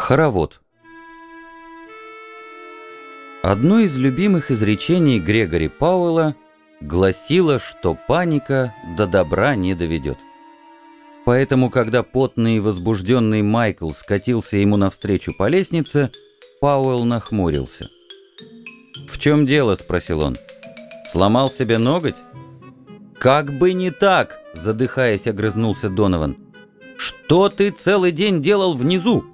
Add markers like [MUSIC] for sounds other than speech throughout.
Хоровод. Одно из любимых изречений Грегори Пауэлла гласило, что паника до добра не доведет. Поэтому, когда потный и возбужденный Майкл скатился ему навстречу по лестнице, Пауэлл нахмурился. «В чем дело?» — спросил он. «Сломал себе ноготь?» «Как бы не так!» — задыхаясь, огрызнулся Донован. «Что ты целый день делал внизу?»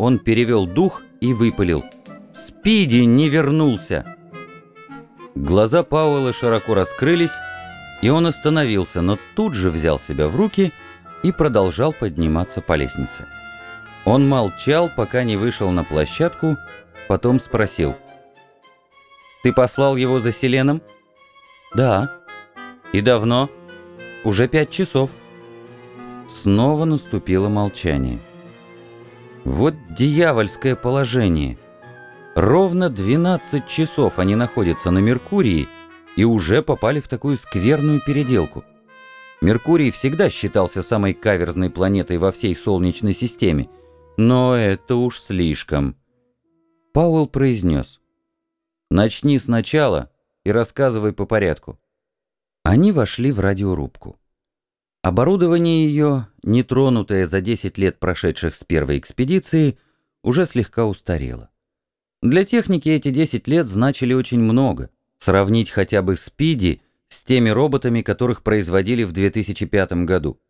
Он перевел дух и выпалил. «Спиди не вернулся!» Глаза Пауэлла широко раскрылись, и он остановился, но тут же взял себя в руки и продолжал подниматься по лестнице. Он молчал, пока не вышел на площадку, потом спросил. «Ты послал его за Селеном?» «Да». «И давно?» «Уже пять часов». Снова наступило молчание. Вот дьявольское положение. Ровно 12 часов они находятся на Меркурии и уже попали в такую скверную переделку. Меркурий всегда считался самой каверзной планетой во всей Солнечной системе, но это уж слишком. Пауэлл произнес. «Начни сначала и рассказывай по порядку». Они вошли в радиорубку. Оборудование ее, нетронутое за 10 лет прошедших с первой экспедиции, уже слегка устарело. Для техники эти 10 лет значили очень много. Сравнить хотя бы Спиди с теми роботами, которых производили в 2005 году.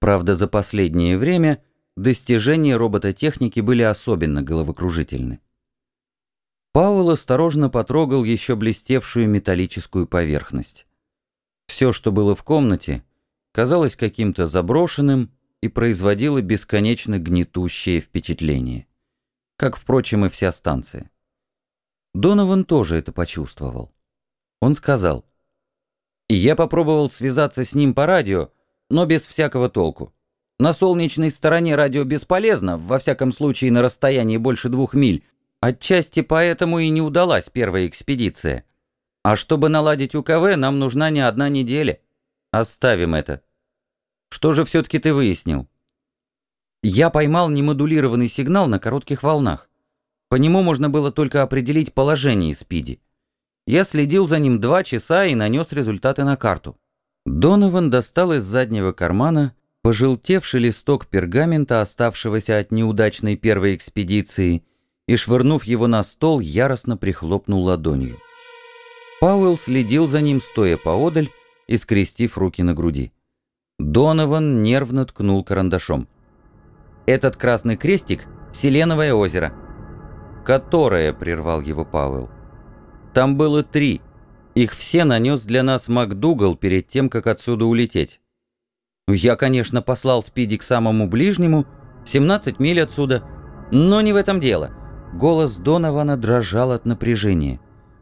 Правда, за последнее время достижения робототехники были особенно головокружительны. Пауэлл осторожно потрогал еще блестевшую металлическую поверхность. Все, что было в комнате, казалось каким-то заброшенным и производило бесконечно гнетущее впечатление. Как, впрочем, и вся станция. Донован тоже это почувствовал. Он сказал, «Я попробовал связаться с ним по радио, но без всякого толку. На солнечной стороне радио бесполезно, во всяком случае на расстоянии больше двух миль, отчасти поэтому и не удалась первая экспедиция. А чтобы наладить УКВ, нам нужна не одна неделя». Оставим это. Что же все-таки ты выяснил? Я поймал немодулированный сигнал на коротких волнах. По нему можно было только определить положение Спиди. Я следил за ним два часа и нанес результаты на карту. Донован достал из заднего кармана пожелтевший листок пергамента, оставшегося от неудачной первой экспедиции, и, швырнув его на стол, яростно прихлопнул ладонью. Пауэлл следил за ним, стоя поодаль, и скрестив руки на груди. Донован нервно ткнул карандашом. «Этот красный крестик — Селеновое озеро». «Которое?» — прервал его Пауэлл. «Там было три. Их все нанес для нас МакДугал перед тем, как отсюда улететь. Я, конечно, послал Спиди к самому ближнему, 17 миль отсюда, но не в этом дело». Голос Донована дрожал от напряжения.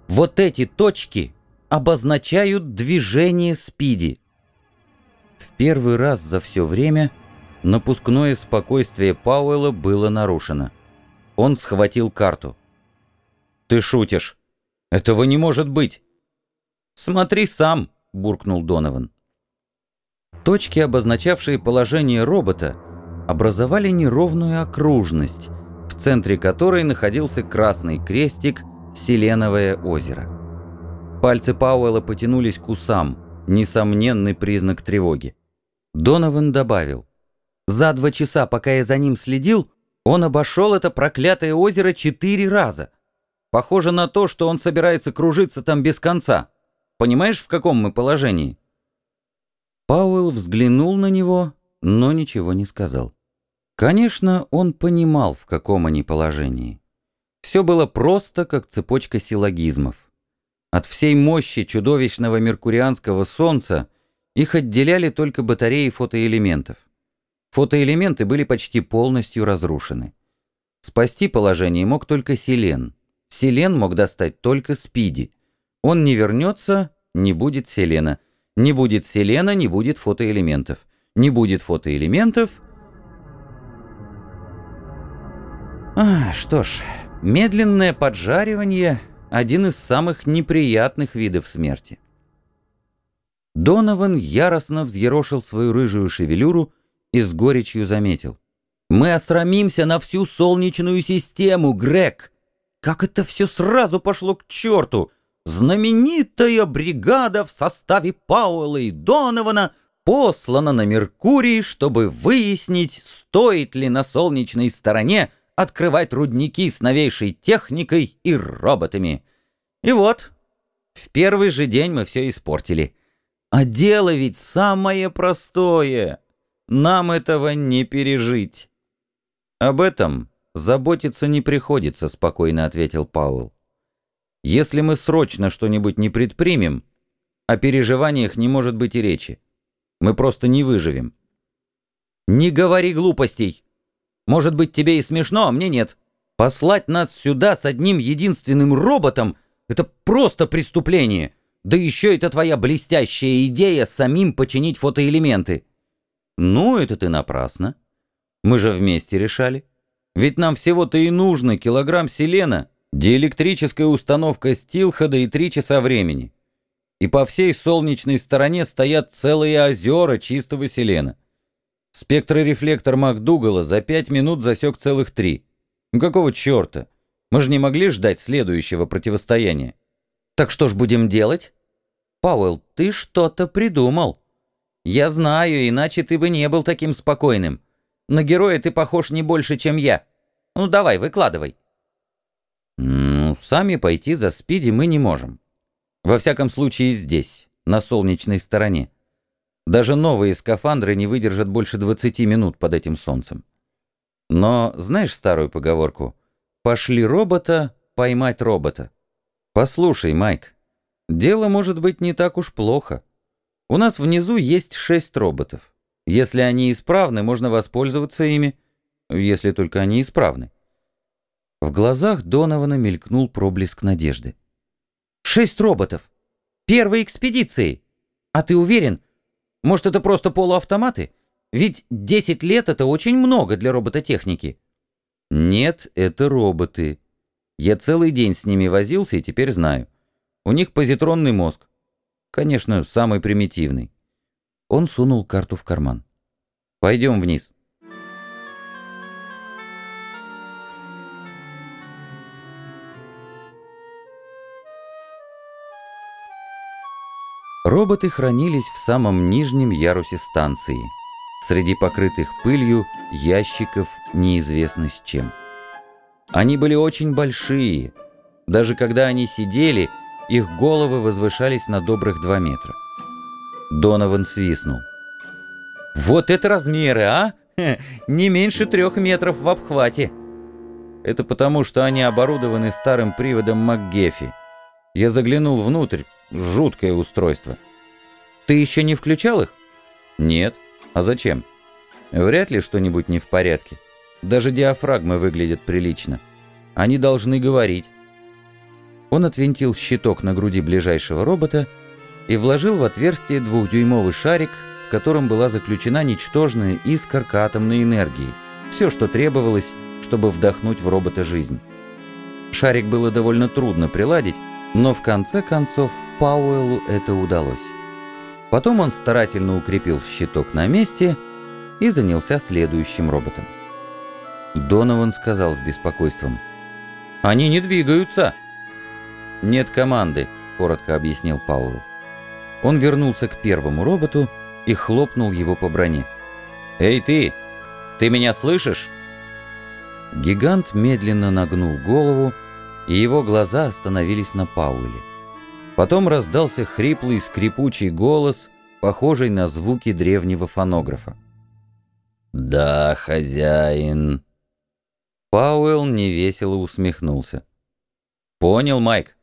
«Вот эти точки обозначают движение Спиди. В первый раз за все время напускное спокойствие Пауэлла было нарушено. Он схватил карту. «Ты шутишь? Этого не может быть!» «Смотри сам!» — буркнул Донован. Точки, обозначавшие положение робота, образовали неровную окружность, в центре которой находился красный крестик «Селеновое озеро». Пальцы Пауэлла потянулись к усам, несомненный признак тревоги. Донован добавил. «За два часа, пока я за ним следил, он обошел это проклятое озеро четыре раза. Похоже на то, что он собирается кружиться там без конца. Понимаешь, в каком мы положении?» Пауэлл взглянул на него, но ничего не сказал. Конечно, он понимал, в каком они положении. Все было просто, как цепочка силлогизмов. От всей мощи чудовищного меркурианского солнца их отделяли только батареи фотоэлементов. Фотоэлементы были почти полностью разрушены. Спасти положение мог только Селен. Селен мог достать только Спиди. Он не вернется, не будет Селена. Не будет Селена, не будет фотоэлементов. Не будет фотоэлементов... А, что ж, медленное поджаривание один из самых неприятных видов смерти. Донован яростно взъерошил свою рыжую шевелюру и с горечью заметил. Мы осрамимся на всю Солнечную систему, Грег. Как это все сразу пошло к черту! Знаменитая бригада в составе Пауэлла и Донована послана на Меркурий, чтобы выяснить, стоит ли на солнечной стороне открывать рудники с новейшей техникой и роботами. И вот, в первый же день мы все испортили. А дело ведь самое простое. Нам этого не пережить. Об этом заботиться не приходится, спокойно ответил Пауэлл. Если мы срочно что-нибудь не предпримем, о переживаниях не может быть и речи. Мы просто не выживем. Не говори глупостей. Может быть, тебе и смешно, а мне нет. Послать нас сюда с одним единственным роботом — это просто преступление. Да еще это твоя блестящая идея самим починить фотоэлементы. Ну, это ты напрасно. Мы же вместе решали. Ведь нам всего-то и нужно килограмм селена — Диэлектрическая установка стилхода и три часа времени. И по всей солнечной стороне стоят целые озера чистого селена. Спектрорефлектор МакДугала за пять минут засек целых три. Ну какого черта? Мы же не могли ждать следующего противостояния. Так что ж будем делать? Пауэлл, ты что-то придумал. Я знаю, иначе ты бы не был таким спокойным. На героя ты похож не больше, чем я. Ну давай, выкладывай. Ну, сами пойти за Спиди мы не можем. Во всяком случае здесь, на солнечной стороне. Даже новые скафандры не выдержат больше 20 минут под этим солнцем. Но знаешь старую поговорку? «Пошли робота, поймать робота». Послушай, Майк, дело может быть не так уж плохо. У нас внизу есть шесть роботов. Если они исправны, можно воспользоваться ими, если только они исправны. В глазах Донована мелькнул проблеск надежды. «Шесть роботов! Первой экспедиции! А ты уверен? Может, это просто полуавтоматы? Ведь десять лет — это очень много для робототехники». «Нет, это роботы. Я целый день с ними возился и теперь знаю. У них позитронный мозг. Конечно, самый примитивный». Он сунул карту в карман. «Пойдем вниз». Роботы хранились в самом нижнем ярусе станции, среди покрытых пылью ящиков неизвестно с чем. Они были очень большие. Даже когда они сидели, их головы возвышались на добрых два метра. Донован свистнул. «Вот это размеры, а! Не меньше трех метров в обхвате!» Это потому, что они оборудованы старым приводом МакГеффи. Я заглянул внутрь, Жуткое устройство. Ты еще не включал их? Нет. А зачем? Вряд ли что-нибудь не в порядке. Даже диафрагмы выглядят прилично. Они должны говорить. Он отвинтил щиток на груди ближайшего робота и вложил в отверстие двухдюймовый шарик, в котором была заключена ничтожная искорка атомной энергии. Все, что требовалось, чтобы вдохнуть в робота жизнь. Шарик было довольно трудно приладить, но в конце концов Пауэллу это удалось. Потом он старательно укрепил щиток на месте и занялся следующим роботом. Донован сказал с беспокойством. «Они не двигаются!» «Нет команды», — коротко объяснил Пауэлл. Он вернулся к первому роботу и хлопнул его по броне. «Эй ты! Ты меня слышишь?» Гигант медленно нагнул голову, и его глаза остановились на Пауэле. Потом раздался хриплый скрипучий голос, похожий на звуки древнего фонографа. «Да, хозяин». Пауэлл невесело усмехнулся. «Понял, Майк.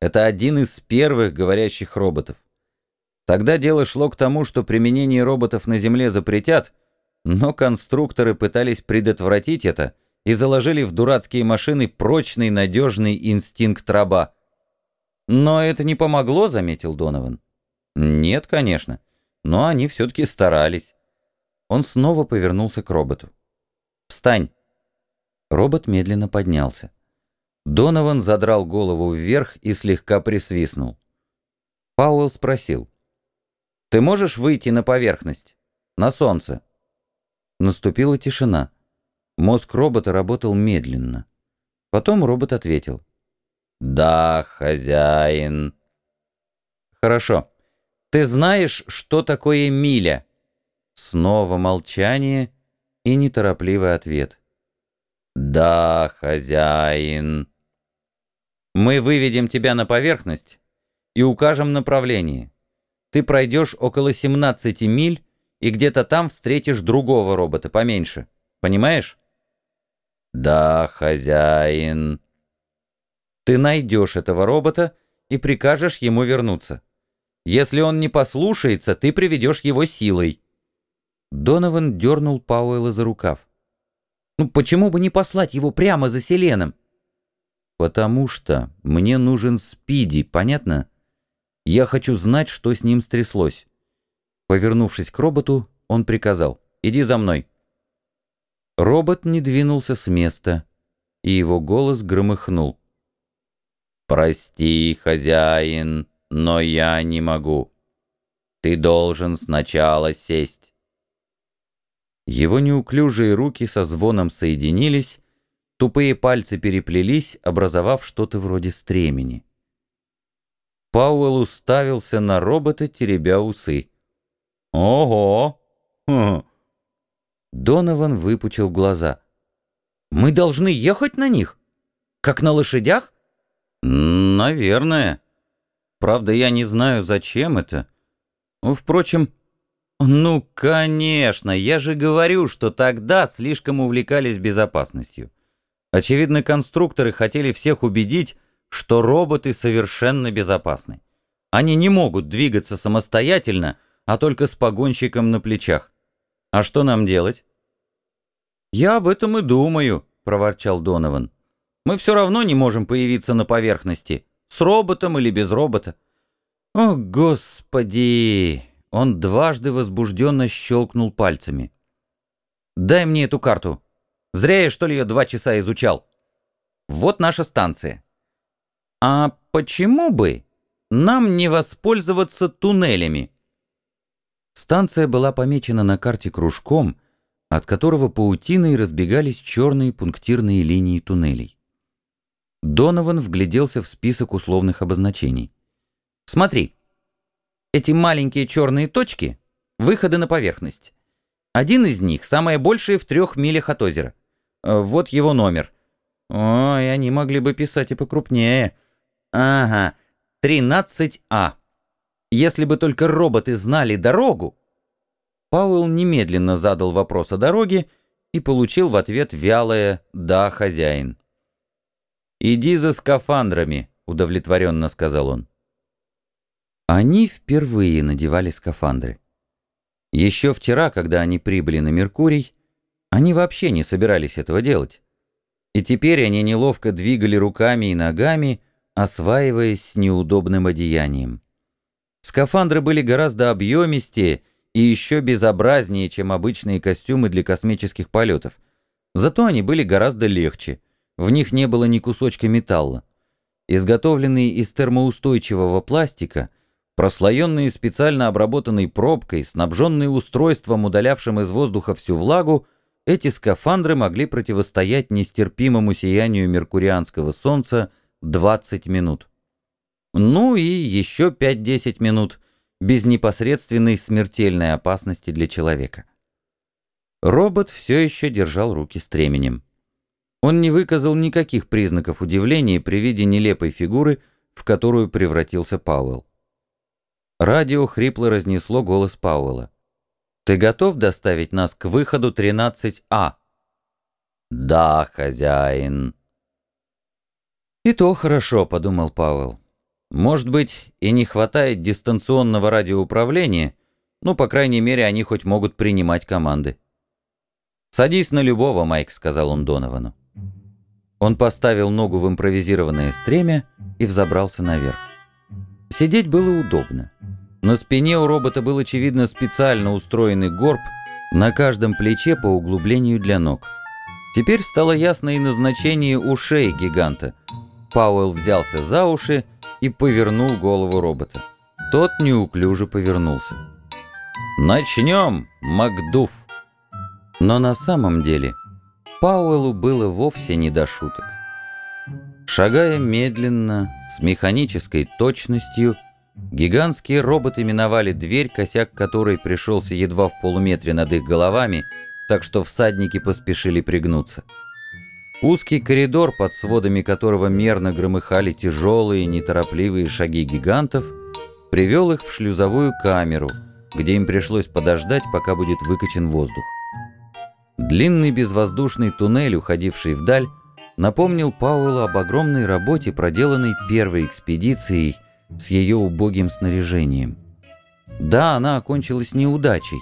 Это один из первых говорящих роботов. Тогда дело шло к тому, что применение роботов на Земле запретят, но конструкторы пытались предотвратить это и заложили в дурацкие машины прочный надежный инстинкт раба. «Но это не помогло», — заметил Донован. «Нет, конечно. Но они все-таки старались». Он снова повернулся к роботу. «Встань!» Робот медленно поднялся. Донован задрал голову вверх и слегка присвистнул. Пауэлл спросил. «Ты можешь выйти на поверхность? На солнце?» Наступила тишина. Мозг робота работал медленно. Потом робот ответил. «Да, хозяин». «Хорошо. Ты знаешь, что такое миля?» Снова молчание и неторопливый ответ. «Да, хозяин». «Мы выведем тебя на поверхность и укажем направление. Ты пройдешь около 17 миль и где-то там встретишь другого робота поменьше. Понимаешь?» «Да, хозяин». «Ты найдешь этого робота и прикажешь ему вернуться. Если он не послушается, ты приведешь его силой». Донован дернул Пауэлла за рукав. «Ну почему бы не послать его прямо за Селеном?» «Потому что мне нужен Спиди, понятно? Я хочу знать, что с ним стряслось». Повернувшись к роботу, он приказал «Иди за мной». Робот не двинулся с места, и его голос громыхнул. «Прости, хозяин, но я не могу. Ты должен сначала сесть». Его неуклюжие руки со звоном соединились, тупые пальцы переплелись, образовав что-то вроде стремени. Пауэлл уставился на робота, теребя усы. «Ого! [LAUGHS] Донован выпучил глаза. «Мы должны ехать на них? Как на лошадях?» «Наверное. Правда, я не знаю, зачем это. Впрочем, ну, конечно, я же говорю, что тогда слишком увлекались безопасностью. Очевидно, конструкторы хотели всех убедить, что роботы совершенно безопасны. Они не могут двигаться самостоятельно, а только с погонщиком на плечах. А что нам делать? «Я об этом и думаю», — проворчал Донован. «Мы все равно не можем появиться на поверхности, с роботом или без робота». «О, Господи!» Он дважды возбужденно щелкнул пальцами. «Дай мне эту карту. Зря я, что ли, ее два часа изучал. Вот наша станция. А почему бы нам не воспользоваться туннелями?» Станция была помечена на карте кружком, от которого паутиной разбегались черные пунктирные линии туннелей. Донован вгляделся в список условных обозначений. «Смотри, эти маленькие черные точки — выходы на поверхность. Один из них, самое большее в трех милях от озера. Э, вот его номер. Ой, они могли бы писать и покрупнее. Ага, 13А. Если бы только роботы знали дорогу... Пауэлл немедленно задал вопрос о дороге и получил в ответ вялое «да, хозяин». «Иди за скафандрами», — удовлетворенно сказал он. Они впервые надевали скафандры. Еще вчера, когда они прибыли на Меркурий, они вообще не собирались этого делать. И теперь они неловко двигали руками и ногами, осваиваясь с неудобным одеянием. Скафандры были гораздо объемистее и еще безобразнее, чем обычные костюмы для космических полетов. Зато они были гораздо легче, в них не было ни кусочка металла. Изготовленные из термоустойчивого пластика, прослоенные специально обработанной пробкой, снабженные устройством, удалявшим из воздуха всю влагу, эти скафандры могли противостоять нестерпимому сиянию меркурианского солнца 20 минут. Ну и еще 5-10 минут без непосредственной смертельной опасности для человека. Робот все еще держал руки стременем. Он не выказал никаких признаков удивления при виде нелепой фигуры, в которую превратился Пауэлл. Радио хрипло разнесло голос Пауэлла. «Ты готов доставить нас к выходу 13А?» «Да, хозяин». «И то хорошо», — подумал Пауэлл. Может быть, и не хватает дистанционного радиоуправления, но, по крайней мере, они хоть могут принимать команды. «Садись на любого, Майк», — сказал он Доновану. Он поставил ногу в импровизированное стремя и взобрался наверх. Сидеть было удобно. На спине у робота был, очевидно, специально устроенный горб, на каждом плече по углублению для ног. Теперь стало ясно и назначение ушей гиганта. Пауэлл взялся за уши и повернул голову робота. Тот неуклюже повернулся. «Начнем, Макдуф!» Но на самом деле Пауэллу было вовсе не до шуток. Шагая медленно, с механической точностью, гигантские роботы миновали дверь, косяк которой пришелся едва в полуметре над их головами, так что всадники поспешили пригнуться. Узкий коридор, под сводами которого мерно громыхали тяжелые, неторопливые шаги гигантов, привел их в шлюзовую камеру, где им пришлось подождать, пока будет выкачан воздух. Длинный безвоздушный туннель, уходивший вдаль, напомнил Пауэллу об огромной работе, проделанной первой экспедицией с ее убогим снаряжением. Да, она окончилась неудачей,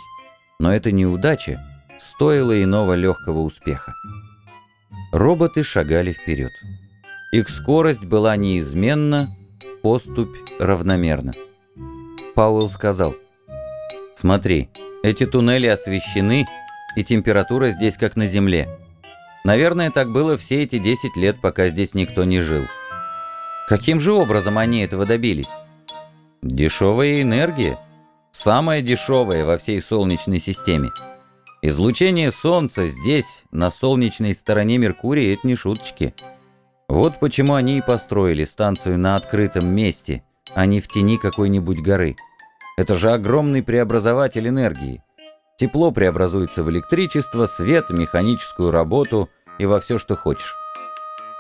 но эта неудача стоила иного легкого успеха. Роботы шагали вперед. Их скорость была неизменна, поступь равномерна. Пауэлл сказал, «Смотри, эти туннели освещены, и температура здесь как на Земле. Наверное, так было все эти 10 лет, пока здесь никто не жил. Каким же образом они этого добились? Дешевая энергия. Самая дешевая во всей Солнечной системе. Излучение Солнца здесь, на солнечной стороне Меркурия, это не шуточки. Вот почему они и построили станцию на открытом месте, а не в тени какой-нибудь горы. Это же огромный преобразователь энергии. Тепло преобразуется в электричество, свет, механическую работу и во все, что хочешь.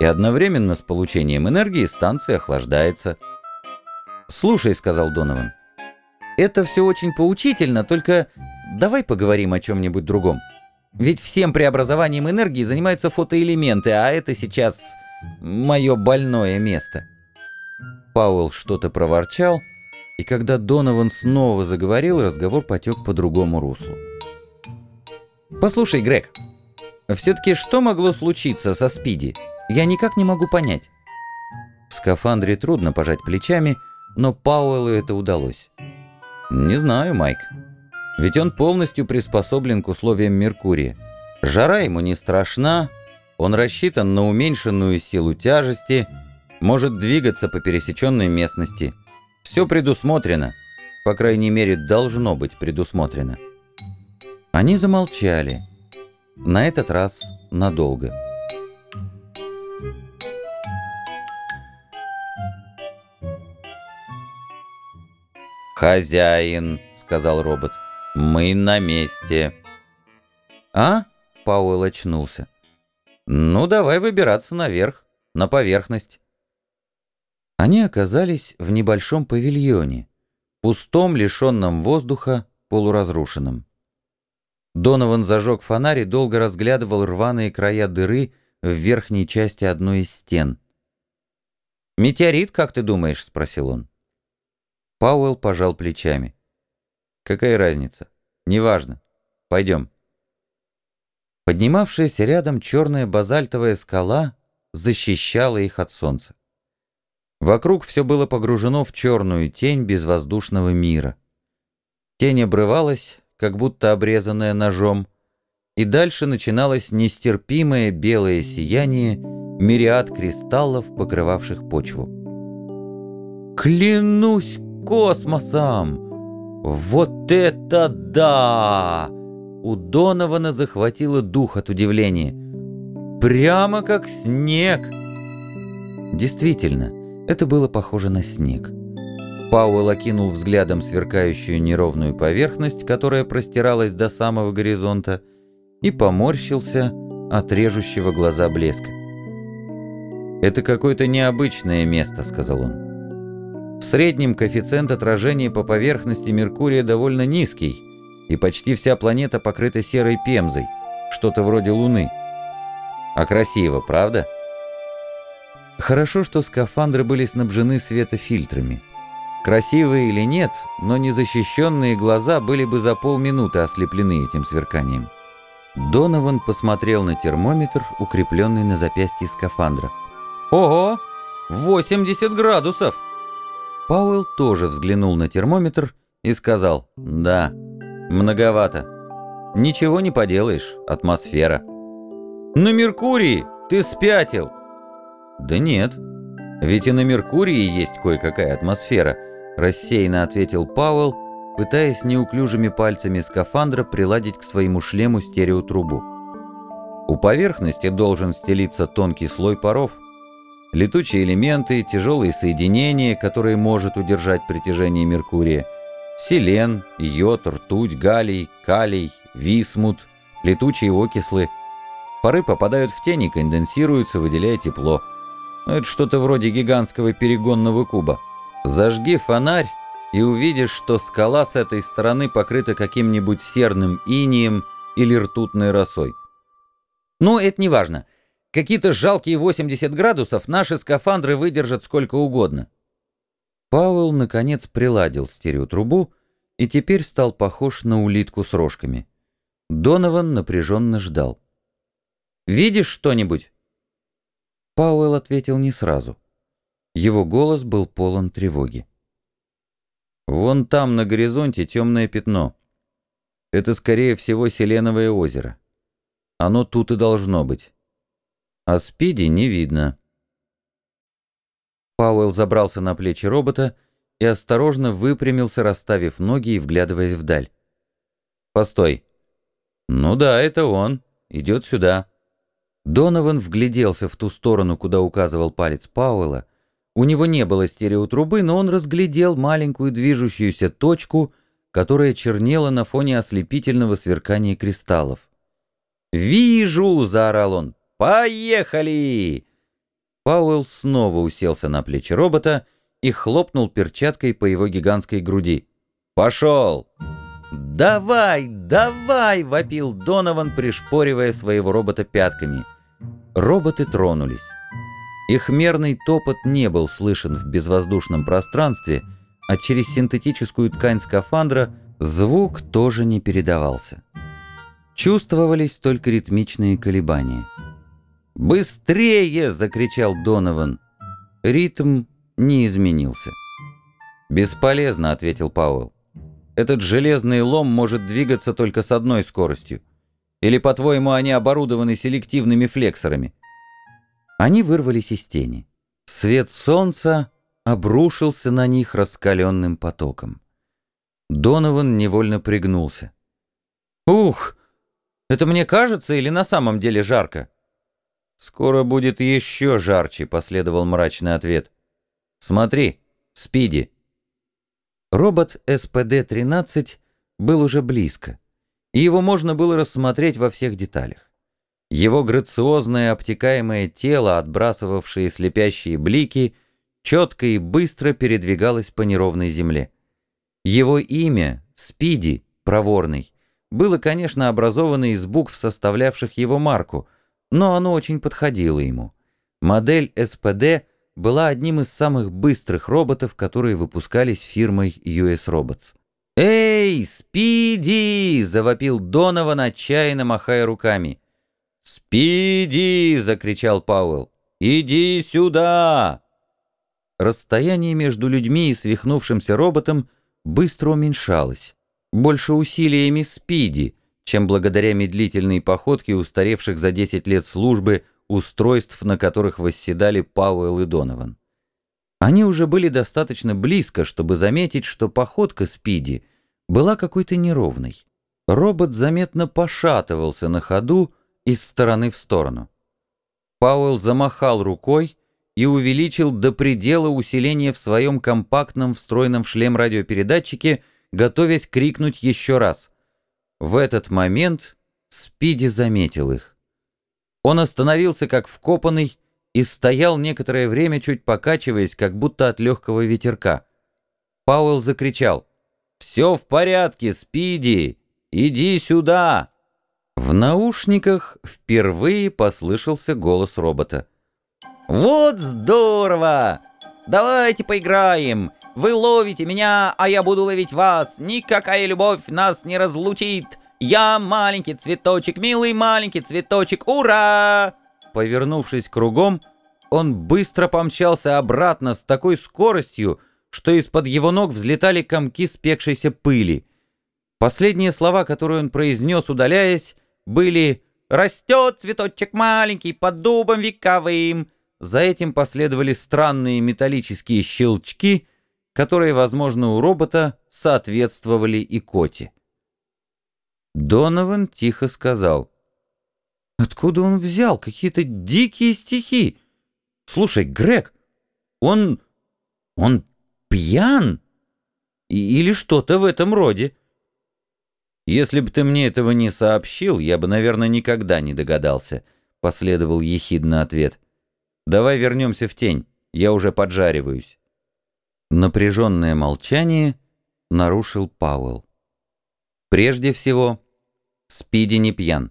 И одновременно с получением энергии станция охлаждается. «Слушай», — сказал Донован, — «это все очень поучительно, только Давай поговорим о чем-нибудь другом. Ведь всем преобразованием энергии занимаются фотоэлементы, а это сейчас мое больное место. Пауэлл что-то проворчал, и когда Донован снова заговорил, разговор потек по другому руслу. «Послушай, Грег, все-таки что могло случиться со Спиди? Я никак не могу понять». В скафандре трудно пожать плечами, но Пауэллу это удалось. «Не знаю, Майк. Ведь он полностью приспособлен к условиям Меркурия. Жара ему не страшна, он рассчитан на уменьшенную силу тяжести, может двигаться по пересеченной местности. Все предусмотрено, по крайней мере, должно быть предусмотрено. Они замолчали. На этот раз надолго. «Хозяин», — сказал робот. «Мы на месте». «А?» — Пауэлл очнулся. «Ну, давай выбираться наверх, на поверхность». Они оказались в небольшом павильоне, пустом, лишенном воздуха, полуразрушенном. Донован зажег фонарь и долго разглядывал рваные края дыры в верхней части одной из стен. «Метеорит, как ты думаешь?» — спросил он. Пауэлл пожал плечами. Какая разница? Неважно. Пойдем. Поднимавшаяся рядом черная базальтовая скала защищала их от солнца. Вокруг все было погружено в черную тень безвоздушного мира. Тень обрывалась, как будто обрезанная ножом, и дальше начиналось нестерпимое белое сияние мириад кристаллов, покрывавших почву. «Клянусь космосом!» «Вот это да!» У Донована захватило дух от удивления. «Прямо как снег!» Действительно, это было похоже на снег. Пауэлл окинул взглядом сверкающую неровную поверхность, которая простиралась до самого горизонта, и поморщился от режущего глаза блеска. «Это какое-то необычное место», — сказал он. В среднем коэффициент отражения по поверхности Меркурия довольно низкий, и почти вся планета покрыта серой пемзой, что-то вроде Луны. А красиво, правда? Хорошо, что скафандры были снабжены светофильтрами. Красивые или нет, но незащищенные глаза были бы за полминуты ослеплены этим сверканием. Донован посмотрел на термометр, укрепленный на запястье скафандра. «Ого! 80 градусов!» Пауэлл тоже взглянул на термометр и сказал «Да, многовато. Ничего не поделаешь, атмосфера». «На Меркурии? Ты спятил?» «Да нет. Ведь и на Меркурии есть кое-какая атмосфера», рассеянно ответил Пауэлл, пытаясь неуклюжими пальцами скафандра приладить к своему шлему стереотрубу. У поверхности должен стелиться тонкий слой паров. Летучие элементы, тяжелые соединения, которые может удержать притяжение Меркурия, селен, йод, ртуть, галлий, калий, висмут, летучие окислы. Пары попадают в тень и конденсируются, выделяя тепло. Ну, это что-то вроде гигантского перегонного куба. Зажги фонарь и увидишь, что скала с этой стороны покрыта каким-нибудь серным инием или ртутной росой. Ну, это не важно. Какие-то жалкие 80 градусов наши скафандры выдержат сколько угодно. Пауэлл, наконец, приладил стереотрубу и теперь стал похож на улитку с рожками. Донован напряженно ждал. «Видишь что-нибудь?» Пауэлл ответил не сразу. Его голос был полон тревоги. «Вон там, на горизонте, темное пятно. Это, скорее всего, Селеновое озеро. Оно тут и должно быть. А Спиди не видно». Пауэлл забрался на плечи робота и осторожно выпрямился, расставив ноги и вглядываясь вдаль. «Постой. Ну да, это он. Идет сюда». Донован вгляделся в ту сторону, куда указывал палец Пауэлла. У него не было стереотрубы, но он разглядел маленькую движущуюся точку, которая чернела на фоне ослепительного сверкания кристаллов. «Вижу!» — заорал он. «Поехали!» Пауэлл снова уселся на плечи робота и хлопнул перчаткой по его гигантской груди. «Пошел!» «Давай, давай!» — вопил Донован, пришпоривая своего робота пятками. Роботы тронулись. Их мерный топот не был слышен в безвоздушном пространстве, а через синтетическую ткань скафандра звук тоже не передавался. Чувствовались только ритмичные колебания. «Быстрее!» — закричал Донован. Ритм не изменился. «Бесполезно», — ответил Пауэлл. «Этот железный лом может двигаться только с одной скоростью. Или, по-твоему, они оборудованы селективными флексорами?» Они вырвались из тени. Свет солнца обрушился на них раскаленным потоком. Донован невольно пригнулся. «Ух! Это мне кажется или на самом деле жарко?» «Скоро будет еще жарче», — последовал мрачный ответ. «Смотри, Спиди». Робот СПД-13 был уже близко, и его можно было рассмотреть во всех деталях. Его грациозное обтекаемое тело, отбрасывавшее слепящие блики, четко и быстро передвигалось по неровной земле. Его имя, Спиди, проворный, было, конечно, образовано из букв, составлявших его марку, но оно очень подходило ему. Модель СПД была одним из самых быстрых роботов, которые выпускались фирмой US Robots. «Эй, Спиди!» — завопил Донован, отчаянно махая руками. «Спиди!» — закричал Пауэлл. «Иди сюда!» Расстояние между людьми и свихнувшимся роботом быстро уменьшалось. Больше усилиями Спиди — чем благодаря медлительной походке устаревших за 10 лет службы устройств, на которых восседали Пауэлл и Донован. Они уже были достаточно близко, чтобы заметить, что походка Спиди была какой-то неровной. Робот заметно пошатывался на ходу из стороны в сторону. Пауэлл замахал рукой и увеличил до предела усиление в своем компактном встроенном в шлем радиопередатчике, готовясь крикнуть еще раз — в этот момент Спиди заметил их. Он остановился как вкопанный и стоял некоторое время, чуть покачиваясь, как будто от легкого ветерка. Пауэлл закричал «Все в порядке, Спиди! Иди сюда!» В наушниках впервые послышался голос робота. «Вот здорово! Давайте поиграем! Вы ловите меня, а я буду ловить вас. Никакая любовь нас не разлучит. Я маленький цветочек, милый маленький цветочек. Ура!» Повернувшись кругом, он быстро помчался обратно с такой скоростью, что из-под его ног взлетали комки спекшейся пыли. Последние слова, которые он произнес, удаляясь, были «Растет цветочек маленький под дубом вековым». За этим последовали странные металлические щелчки — которые, возможно, у робота соответствовали и коте. Донован тихо сказал. Откуда он взял какие-то дикие стихи? Слушай, Грег, он... он пьян? Или что-то в этом роде? Если бы ты мне этого не сообщил, я бы, наверное, никогда не догадался, последовал ехидный ответ. Давай вернемся в тень, я уже поджариваюсь. Напряженное молчание нарушил Пауэлл. Прежде всего, Спиди не пьян.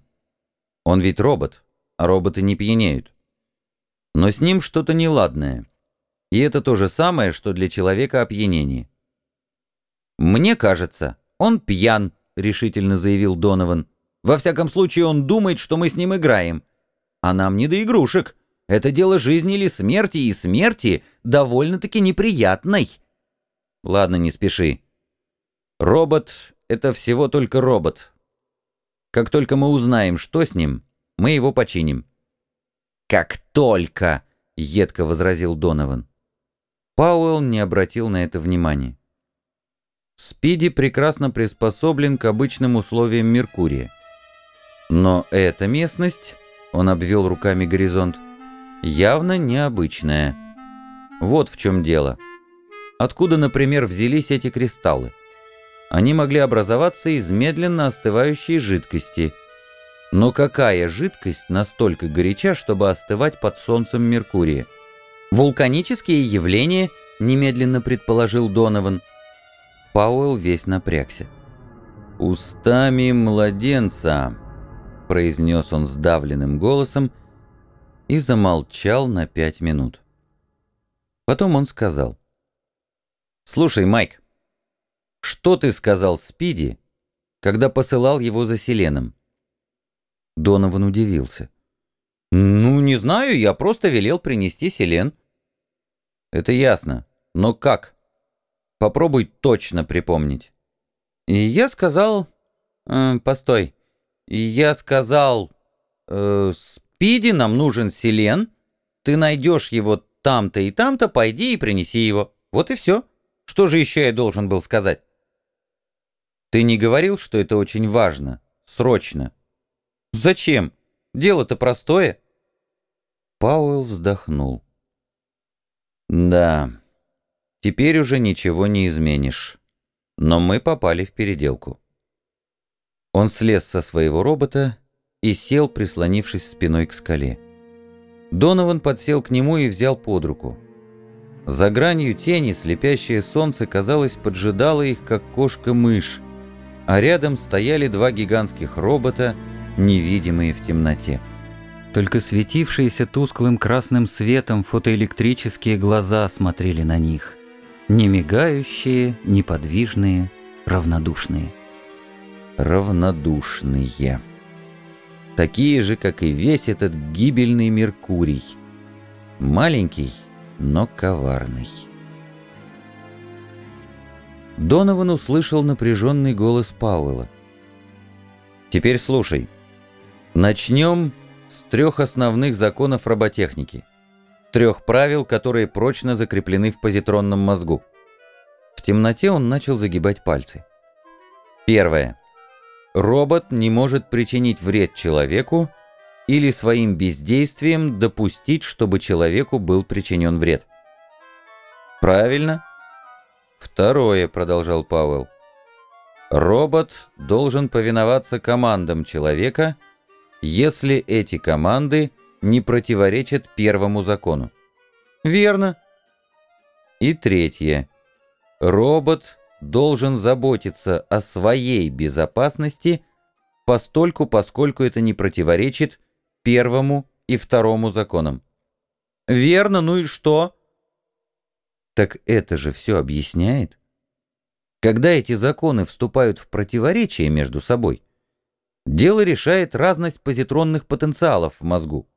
Он ведь робот, а роботы не пьянеют. Но с ним что-то неладное. И это то же самое, что для человека опьянение. «Мне кажется, он пьян», — решительно заявил Донован. «Во всяком случае, он думает, что мы с ним играем. А нам не до игрушек. Это дело жизни или смерти, и смерти довольно-таки неприятной». «Ладно, не спеши. Робот — это всего только робот. Как только мы узнаем, что с ним, мы его починим». «Как только!» — едко возразил Донован. Пауэлл не обратил на это внимания. Спиди прекрасно приспособлен к обычным условиям Меркурия. Но эта местность, он обвел руками горизонт, явно необычная. Вот в чем дело. Откуда, например, взялись эти кристаллы? Они могли образоваться из медленно остывающей жидкости. Но какая жидкость настолько горяча, чтобы остывать под солнцем Меркурия? Вулканические явления, немедленно предположил Донован. Пауэлл весь напрягся. «Устами младенца», — произнес он сдавленным голосом и замолчал на пять минут. Потом он сказал. «Слушай, Майк, что ты сказал Спиди, когда посылал его за Селеном?» Донован удивился. «Ну, не знаю, я просто велел принести Селен». «Это ясно. Но как?» Попробуй точно припомнить. И я сказал... Э, постой. И я сказал... Э, Спиди, нам нужен селен. Ты найдешь его там-то и там-то, пойди и принеси его. Вот и все. Что же еще я должен был сказать? Ты не говорил, что это очень важно, срочно? Зачем? Дело-то простое. Пауэлл вздохнул. Да... Теперь уже ничего не изменишь. Но мы попали в переделку. Он слез со своего робота и сел, прислонившись спиной к скале. Донован подсел к нему и взял под руку. За гранью тени слепящее солнце, казалось, поджидало их, как кошка-мышь, а рядом стояли два гигантских робота, невидимые в темноте. Только светившиеся тусклым красным светом фотоэлектрические глаза смотрели на них – не мигающие, неподвижные, равнодушные. Равнодушные. Такие же, как и весь этот гибельный Меркурий. Маленький, но коварный. Донован услышал напряженный голос Пауэлла. «Теперь слушай. Начнем с трех основных законов роботехники трех правил, которые прочно закреплены в позитронном мозгу. В темноте он начал загибать пальцы. Первое. Робот не может причинить вред человеку или своим бездействием допустить, чтобы человеку был причинен вред. Правильно? Второе, продолжал Пауэлл. Робот должен повиноваться командам человека, если эти команды – не противоречат первому закону. Верно. И третье. Робот должен заботиться о своей безопасности, постольку, поскольку это не противоречит первому и второму законам. Верно, ну и что? Так это же все объясняет. Когда эти законы вступают в противоречие между собой, дело решает разность позитронных потенциалов в мозгу.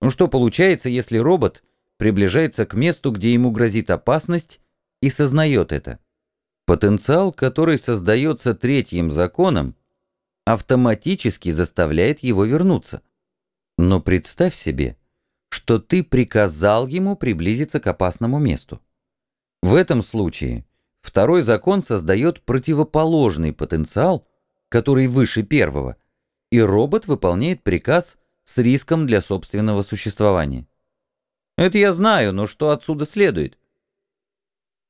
Ну что получается, если робот приближается к месту, где ему грозит опасность, и сознает это? Потенциал, который создается третьим законом, автоматически заставляет его вернуться. Но представь себе, что ты приказал ему приблизиться к опасному месту. В этом случае второй закон создает противоположный потенциал, который выше первого, и робот выполняет приказ с риском для собственного существования. Это я знаю, но что отсюда следует?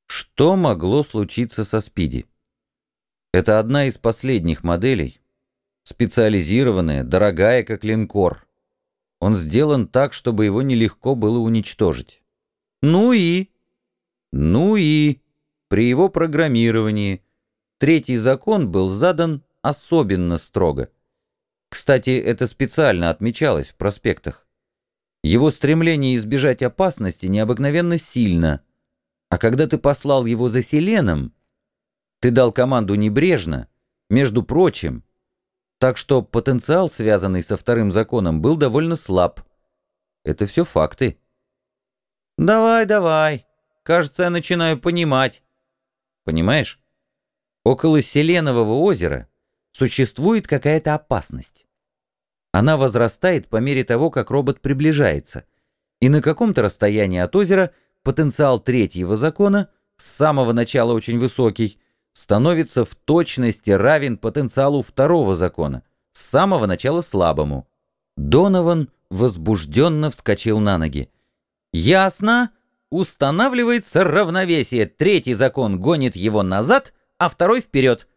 Что могло случиться со Спиди? Это одна из последних моделей, специализированная, дорогая, как линкор. Он сделан так, чтобы его нелегко было уничтожить. Ну и... Ну и... При его программировании третий закон был задан особенно строго. Кстати, это специально отмечалось в проспектах. Его стремление избежать опасности необыкновенно сильно. А когда ты послал его за Селеном, ты дал команду небрежно, между прочим, так что потенциал, связанный со вторым законом, был довольно слаб. Это все факты. «Давай, давай. Кажется, я начинаю понимать». «Понимаешь? Около Селенового озера существует какая-то опасность. Она возрастает по мере того, как робот приближается. И на каком-то расстоянии от озера потенциал третьего закона, с самого начала очень высокий, становится в точности равен потенциалу второго закона, с самого начала слабому. Донован возбужденно вскочил на ноги. «Ясно. Устанавливается равновесие. Третий закон гонит его назад, а второй вперед.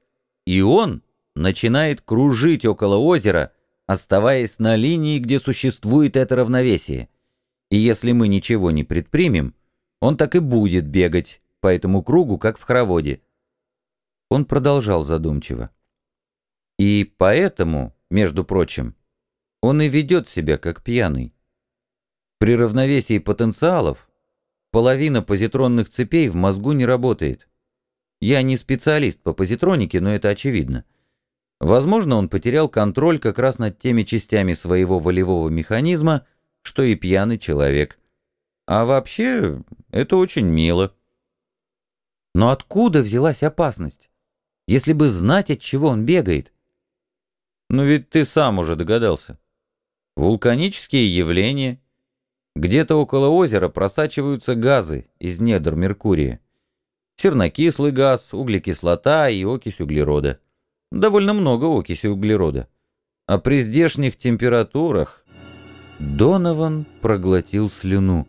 И он начинает кружить около озера, оставаясь на линии, где существует это равновесие. И если мы ничего не предпримем, он так и будет бегать по этому кругу, как в хороводе. Он продолжал задумчиво. И поэтому, между прочим, он и ведет себя как пьяный. При равновесии потенциалов половина позитронных цепей в мозгу не работает. Я не специалист по позитронике, но это очевидно. Возможно, он потерял контроль как раз над теми частями своего волевого механизма, что и пьяный человек. А вообще, это очень мило. Но откуда взялась опасность? если бы знать, от чего он бегает. Но ведь ты сам уже догадался. Вулканические явления. Где-то около озера просачиваются газы из недр Меркурия. Сернокислый газ, углекислота и окись углерода. Довольно много окиси углерода. А при здешних температурах... Донован проглотил слюну.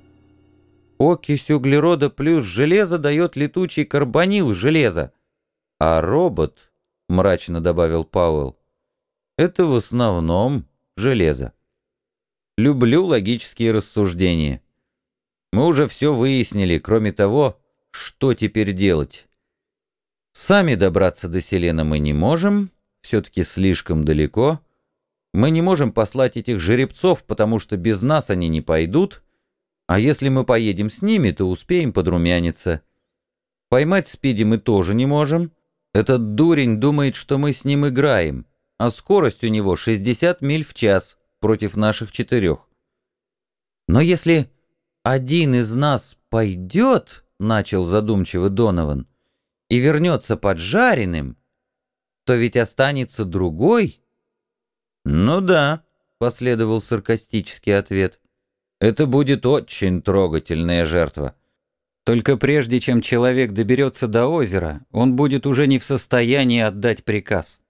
Окись углерода плюс железо дает летучий карбонил железа. А робот, мрачно добавил Пауэлл, это в основном железо. Люблю логические рассуждения. Мы уже все выяснили, кроме того, что теперь делать. Сами добраться до Селена мы не можем, все-таки слишком далеко. Мы не можем послать этих жеребцов, потому что без нас они не пойдут, а если мы поедем с ними, то успеем подрумяниться. Поймать Спиди мы тоже не можем, этот дурень думает, что мы с ним играем, а скорость у него 60 миль в час против наших четырех. Но если один из нас пойдет, начал задумчиво Донован, и вернется поджаренным, то ведь останется другой. Ну да, последовал саркастический ответ. Это будет очень трогательная жертва. Только прежде чем человек доберется до озера, он будет уже не в состоянии отдать приказ.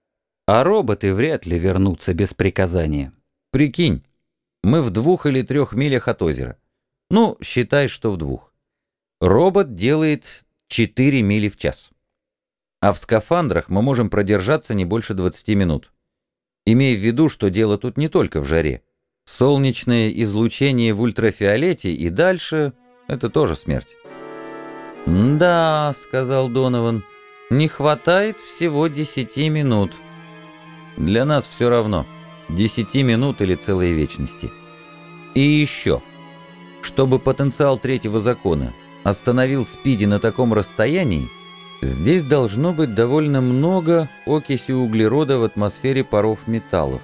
А роботы вряд ли вернутся без приказания. Прикинь, мы в двух или трех милях от озера. Ну, считай, что в двух. Робот делает 4 мили в час. А в скафандрах мы можем продержаться не больше 20 минут. Имея в виду, что дело тут не только в жаре. Солнечное излучение в ультрафиолете и дальше — это тоже смерть. «Да», — сказал Донован, — «не хватает всего десяти минут». «Для нас все равно, десяти минут или целой вечности». «И еще, чтобы потенциал третьего закона остановил Спиди на таком расстоянии, здесь должно быть довольно много окиси углерода в атмосфере паров металлов.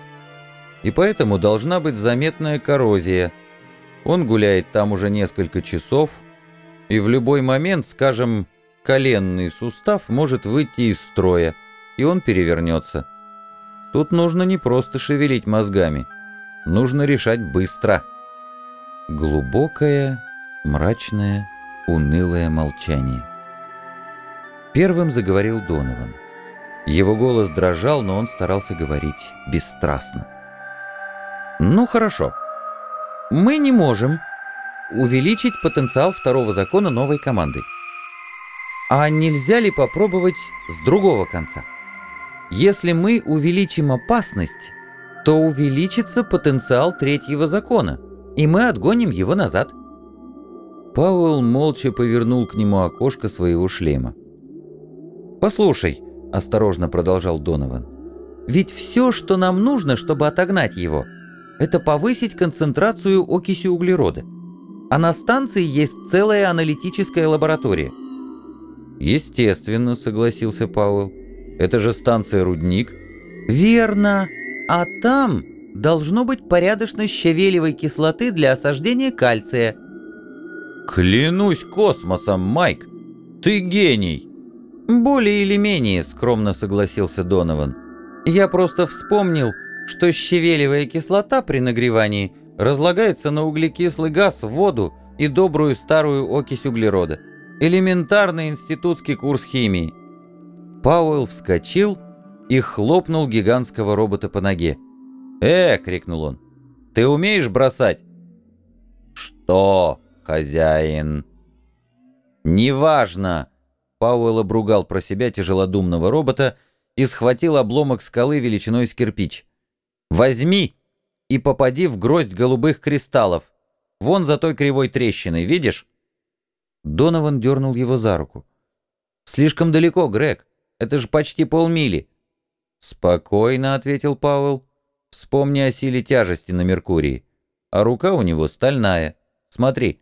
И поэтому должна быть заметная коррозия. Он гуляет там уже несколько часов, и в любой момент, скажем, коленный сустав может выйти из строя, и он перевернется. Тут нужно не просто шевелить мозгами, нужно решать быстро. Глубокое, мрачное, унылое молчание. Первым заговорил Донован. Его голос дрожал, но он старался говорить бесстрастно. «Ну хорошо. Мы не можем увеличить потенциал второго закона новой командой. А нельзя ли попробовать с другого конца? Если мы увеличим опасность, то увеличится потенциал третьего закона, и мы отгоним его назад. Пауэлл молча повернул к нему окошко своего шлема. «Послушай», — осторожно продолжал Донован, «ведь все, что нам нужно, чтобы отогнать его, это повысить концентрацию окиси углерода. А на станции есть целая аналитическая лаборатория». «Естественно», — согласился Пауэлл. «Это же станция «Рудник». «Верно. А там должно быть порядочно щавелевой кислоты для осаждения кальция». «Клянусь космосом, Майк! Ты гений!» «Более или менее», — скромно согласился Донован. «Я просто вспомнил, что щавелевая кислота при нагревании разлагается на углекислый газ, воду и добрую старую окись углерода. Элементарный институтский курс химии». Пауэлл вскочил и хлопнул гигантского робота по ноге. «Э!» — крикнул он. «Ты умеешь бросать?» «Что, хозяин?» «Неважно!» Пауэлл обругал про себя тяжелодумного робота и схватил обломок скалы величиной с кирпич. «Возьми и попади в гроздь голубых кристаллов. Вон за той кривой трещиной, видишь?» Донован дернул его за руку. «Слишком далеко, Грег. Это же почти полмили». «Спокойно», — ответил Пауэлл. «Вспомни о силе тяжести на Меркурии. А рука у него стальная. Смотри».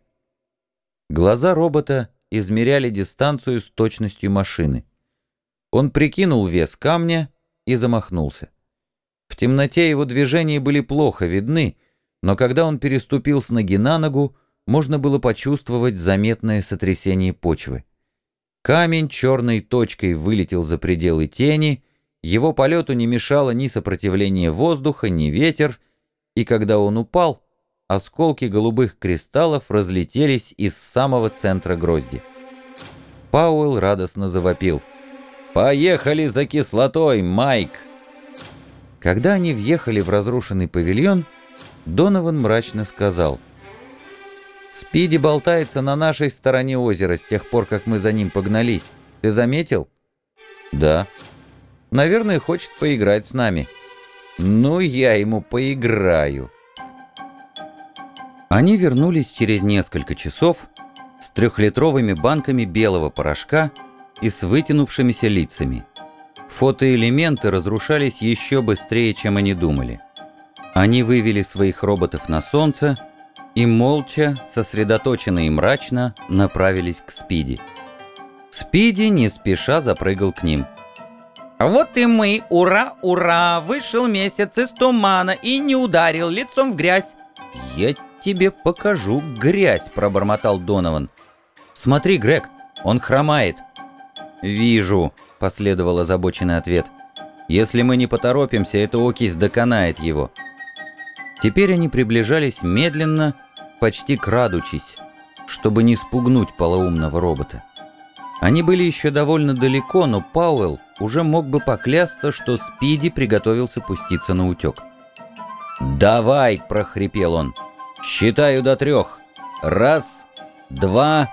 Глаза робота измеряли дистанцию с точностью машины. Он прикинул вес камня и замахнулся. В темноте его движения были плохо видны, но когда он переступил с ноги на ногу, можно было почувствовать заметное сотрясение почвы. Камень черной точкой вылетел за пределы тени, его полету не мешало ни сопротивление воздуха, ни ветер, и когда он упал, осколки голубых кристаллов разлетелись из самого центра грозди. Пауэлл радостно завопил. «Поехали за кислотой, Майк!» Когда они въехали в разрушенный павильон, Донован мрачно сказал. «Спиди болтается на нашей стороне озера с тех пор, как мы за ним погнались. Ты заметил?» «Да». «Наверное, хочет поиграть с нами». «Ну, я ему поиграю». Они вернулись через несколько часов с трехлитровыми банками белого порошка и с вытянувшимися лицами. Фотоэлементы разрушались еще быстрее, чем они думали. Они вывели своих роботов на солнце и молча, сосредоточенно и мрачно направились к Спиди. Спиди не спеша запрыгал к ним. «Вот и мы! Ура, ура! Вышел месяц из тумана и не ударил лицом в грязь!» «Я тебе покажу грязь», — пробормотал Донован. «Смотри, Грег, он хромает». «Вижу», — последовал озабоченный ответ. «Если мы не поторопимся, эта окись доконает его». Теперь они приближались медленно, почти крадучись, чтобы не спугнуть полоумного робота. Они были еще довольно далеко, но Пауэлл уже мог бы поклясться, что Спиди приготовился пуститься на утек. «Давай!» — прохрипел он. Считаю до трех. Раз, два...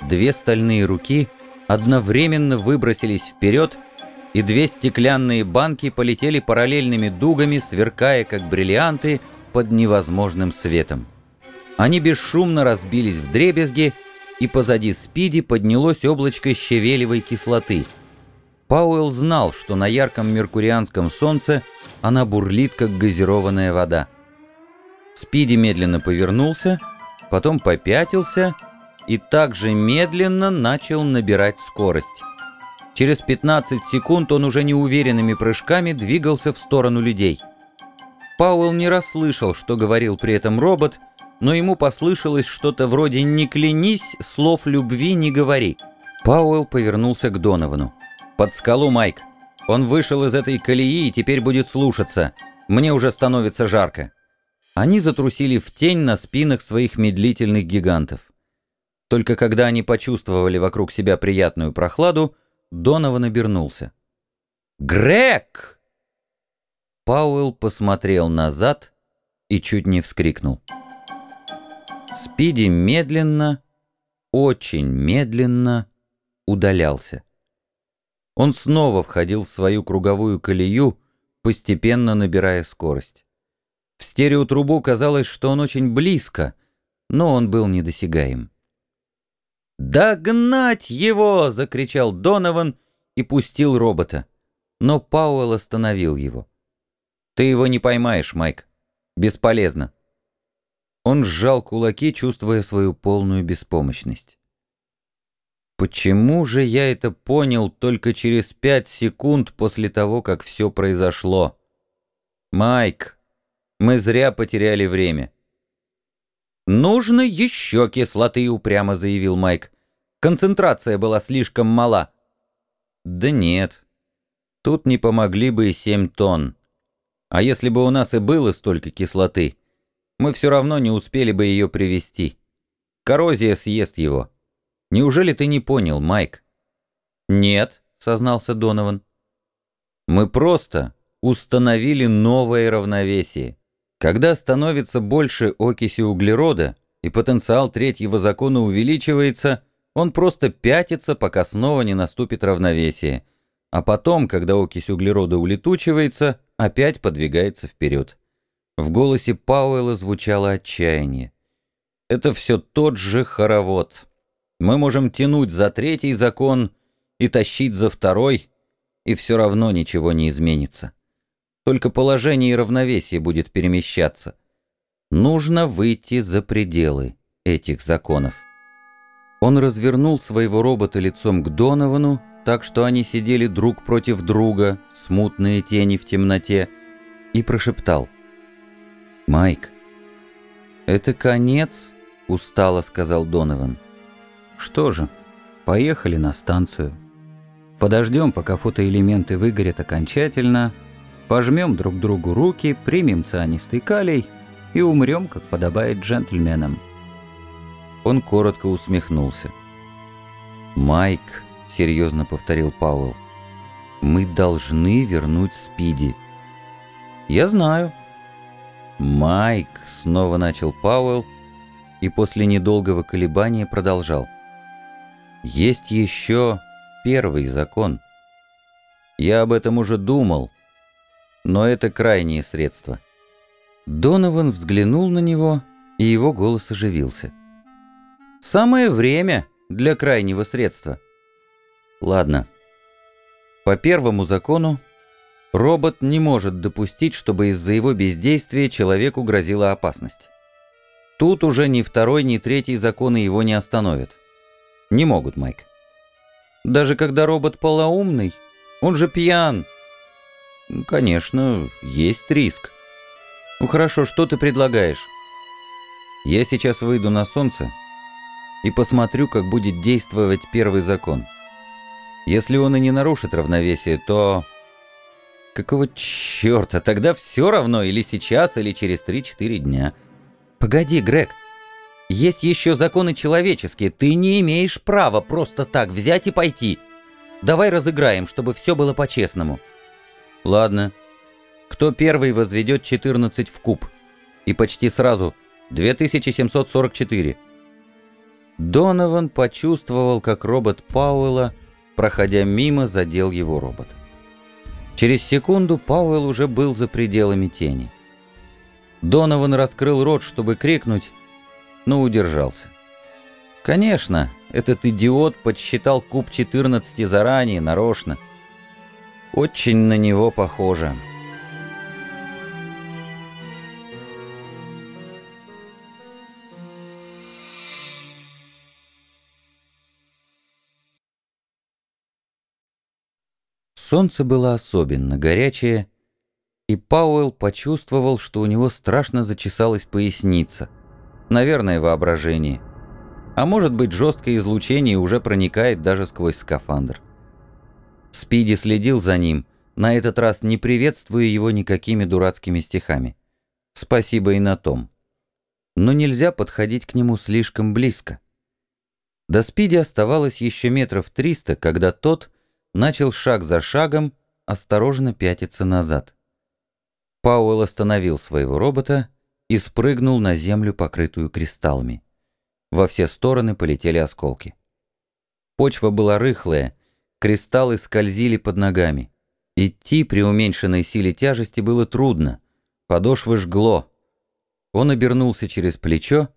Две стальные руки одновременно выбросились вперед, и две стеклянные банки полетели параллельными дугами, сверкая как бриллианты под невозможным светом. Они бесшумно разбились в дребезги, и позади Спиди поднялось облачко щавелевой кислоты. Пауэлл знал, что на ярком меркурианском солнце она бурлит, как газированная вода. Спиди медленно повернулся, потом попятился и также медленно начал набирать скорость. Через 15 секунд он уже неуверенными прыжками двигался в сторону людей. Пауэлл не расслышал, что говорил при этом робот, но ему послышалось что-то вроде «не клянись, слов любви не говори». Пауэлл повернулся к Доновану. «Под скалу, Майк. Он вышел из этой колеи и теперь будет слушаться. Мне уже становится жарко». Они затрусили в тень на спинах своих медлительных гигантов. Только когда они почувствовали вокруг себя приятную прохладу, Донован обернулся. «Грег!» Пауэлл посмотрел назад и чуть не вскрикнул. Спиди медленно, очень медленно удалялся. Он снова входил в свою круговую колею, постепенно набирая скорость. В стереотрубу казалось, что он очень близко, но он был недосягаем. «Догнать его!» — закричал Донован и пустил робота. Но Пауэлл остановил его. «Ты его не поймаешь, Майк. Бесполезно». Он сжал кулаки, чувствуя свою полную беспомощность. Почему же я это понял только через пять секунд после того, как все произошло? Майк, мы зря потеряли время. «Нужно еще кислоты», — упрямо заявил Майк. «Концентрация была слишком мала». «Да нет. Тут не помогли бы и семь тонн. А если бы у нас и было столько кислоты, мы все равно не успели бы ее привезти. Коррозия съест его». Неужели ты не понял, Майк?» «Нет», — сознался Донован. «Мы просто установили новое равновесие. Когда становится больше окиси углерода и потенциал третьего закона увеличивается, он просто пятится, пока снова не наступит равновесие, а потом, когда окись углерода улетучивается, опять подвигается вперед». В голосе Пауэлла звучало отчаяние. «Это все тот же хоровод». Мы можем тянуть за третий закон и тащить за второй, и все равно ничего не изменится. Только положение и равновесие будет перемещаться. Нужно выйти за пределы этих законов. Он развернул своего робота лицом к Доновану, так что они сидели друг против друга, смутные тени в темноте, и прошептал. «Майк, это конец?» — устало сказал Донован. Что же, поехали на станцию. Подождем, пока фотоэлементы выгорят окончательно, пожмем друг другу руки, примем цианистый калий и умрем, как подобает джентльменам. Он коротко усмехнулся. «Майк», — серьезно повторил Пауэлл, — «мы должны вернуть Спиди». «Я знаю». «Майк», — снова начал Пауэлл, и после недолгого колебания продолжал. Есть еще первый закон. Я об этом уже думал, но это крайнее средство. Донован взглянул на него, и его голос оживился. «Самое время для крайнего средства». «Ладно. По первому закону робот не может допустить, чтобы из-за его бездействия человеку грозила опасность. Тут уже ни второй, ни третий законы его не остановят. Не могут, Майк. Даже когда робот полоумный, он же пьян. Конечно, есть риск. Ну хорошо, что ты предлагаешь? Я сейчас выйду на солнце и посмотрю, как будет действовать первый закон. Если он и не нарушит равновесие, то... Какого черта? Тогда все равно, или сейчас, или через 3-4 дня. Погоди, Грег. Есть еще законы человеческие. Ты не имеешь права просто так взять и пойти. Давай разыграем, чтобы все было по-честному. Ладно. Кто первый возведет 14 в куб? И почти сразу 2744. Донован почувствовал, как робот Пауэлла, проходя мимо, задел его робот. Через секунду Пауэлл уже был за пределами тени. Донован раскрыл рот, чтобы крикнуть, но удержался. Конечно, этот идиот подсчитал куб 14 заранее, нарочно. Очень на него похоже. Солнце было особенно горячее, и Пауэлл почувствовал, что у него страшно зачесалась поясница – Наверное, воображение. А может быть, жесткое излучение уже проникает даже сквозь скафандр. Спиди следил за ним, на этот раз не приветствуя его никакими дурацкими стихами. Спасибо и на том. Но нельзя подходить к нему слишком близко. До Спиди оставалось еще метров триста, когда тот начал шаг за шагом осторожно пятиться назад. Пауэлл остановил своего робота и спрыгнул на землю, покрытую кристаллами. Во все стороны полетели осколки. Почва была рыхлая, кристаллы скользили под ногами. Идти при уменьшенной силе тяжести было трудно, подошвы жгло. Он обернулся через плечо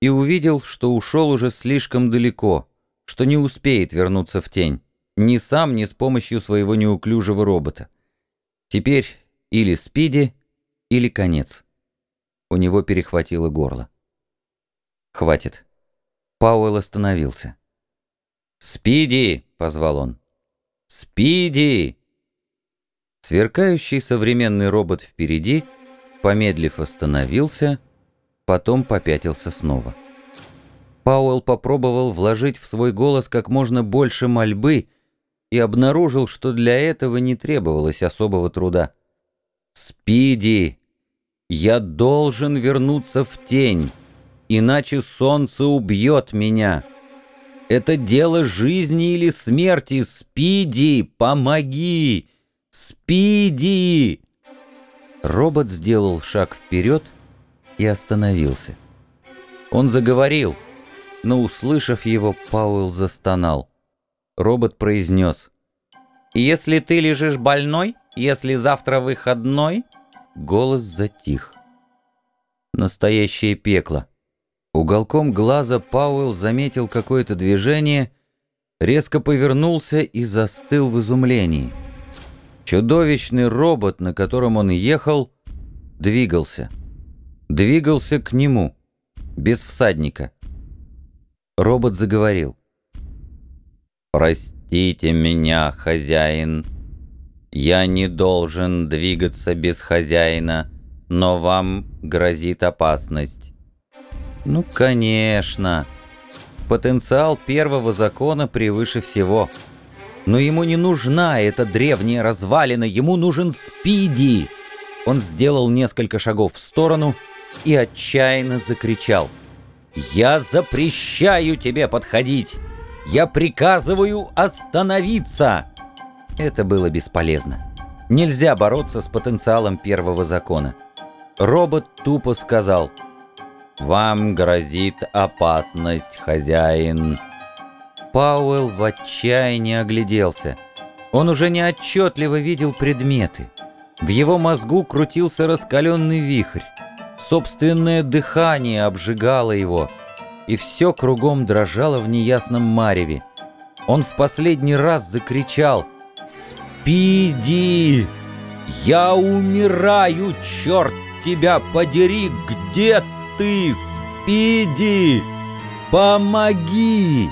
и увидел, что ушел уже слишком далеко, что не успеет вернуться в тень, ни сам, ни с помощью своего неуклюжего робота. Теперь или спиди, или конец. У него перехватило горло. Хватит. Пауэлл остановился. «Спиди!» — позвал он. «Спиди!» Сверкающий современный робот впереди, помедлив, остановился, потом попятился снова. Пауэлл попробовал вложить в свой голос как можно больше мольбы и обнаружил, что для этого не требовалось особого труда. «Спиди! Я должен вернуться в тень, иначе солнце убьет меня!» Это дело жизни или смерти. Спиди, помоги! Спиди!» Робот сделал шаг вперед и остановился. Он заговорил, но, услышав его, Пауэлл застонал. Робот произнес. «Если ты лежишь больной, если завтра выходной...» Голос затих. Настоящее пекло. Уголком глаза Пауэлл заметил какое-то движение, резко повернулся и застыл в изумлении. Чудовищный робот, на котором он ехал, двигался. Двигался к нему, без всадника. Робот заговорил. «Простите меня, хозяин. Я не должен двигаться без хозяина, но вам грозит опасность. Ну, конечно. Потенциал первого закона превыше всего. Но ему не нужна эта древняя развалина, ему нужен Спиди. Он сделал несколько шагов в сторону и отчаянно закричал. «Я запрещаю тебе подходить! Я приказываю остановиться!» Это было бесполезно. Нельзя бороться с потенциалом первого закона. Робот тупо сказал – «Вам грозит опасность, хозяин». Пауэлл в отчаянии огляделся. Он уже неотчетливо видел предметы. В его мозгу крутился раскаленный вихрь. Собственное дыхание обжигало его, и все кругом дрожало в неясном мареве. Он в последний раз закричал «Спиди! Я умираю, черт тебя подери! Где ты, Спиди! Помоги!»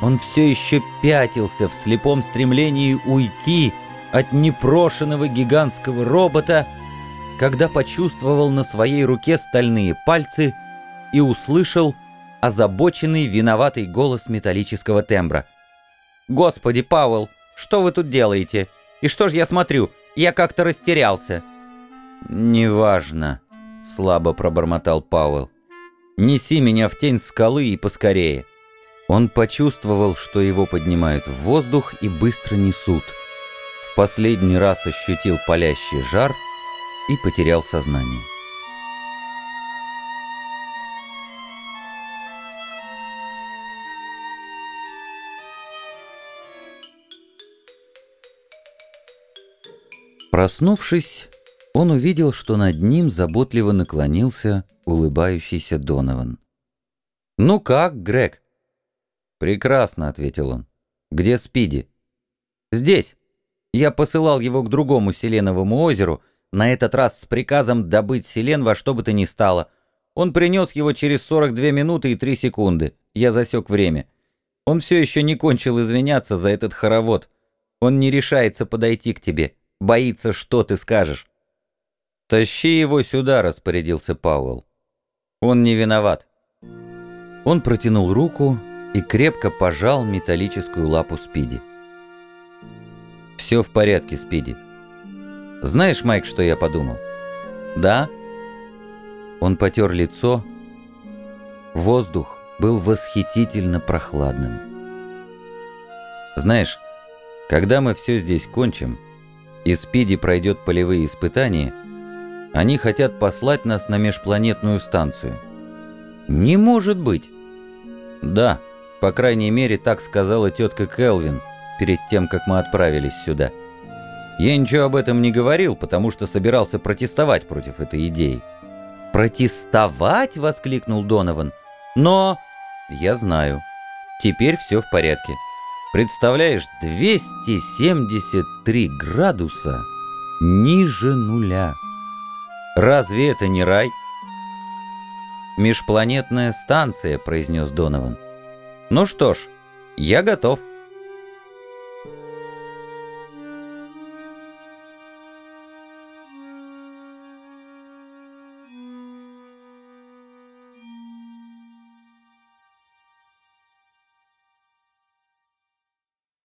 Он все еще пятился в слепом стремлении уйти от непрошенного гигантского робота, когда почувствовал на своей руке стальные пальцы и услышал озабоченный, виноватый голос металлического тембра. «Господи, Пауэлл, что вы тут делаете? И что ж я смотрю? Я как-то растерялся». «Неважно», слабо пробормотал Пауэлл. «Неси меня в тень скалы и поскорее». Он почувствовал, что его поднимают в воздух и быстро несут. В последний раз ощутил палящий жар и потерял сознание. Проснувшись, он увидел, что над ним заботливо наклонился улыбающийся Донован. «Ну как, Грег?» «Прекрасно», — ответил он. «Где Спиди?» «Здесь. Я посылал его к другому Селеновому озеру, на этот раз с приказом добыть селен во что бы то ни стало. Он принес его через 42 минуты и 3 секунды. Я засек время. Он все еще не кончил извиняться за этот хоровод. Он не решается подойти к тебе. Боится, что ты скажешь. «Тащи его сюда», — распорядился Пауэлл. «Он не виноват». Он протянул руку и крепко пожал металлическую лапу Спиди. «Все в порядке, Спиди. Знаешь, Майк, что я подумал?» «Да?» Он потер лицо. Воздух был восхитительно прохладным. «Знаешь, когда мы все здесь кончим, и Спиди пройдет полевые испытания, Они хотят послать нас на межпланетную станцию. Не может быть. Да, по крайней мере, так сказала тетка Келвин перед тем, как мы отправились сюда. Я ничего об этом не говорил, потому что собирался протестовать против этой идеи. «Протестовать?» — воскликнул Донован. «Но...» «Я знаю. Теперь все в порядке. Представляешь, 273 градуса ниже нуля. Разве это не рай?» «Межпланетная станция», — произнес Донован. «Ну что ж, я готов».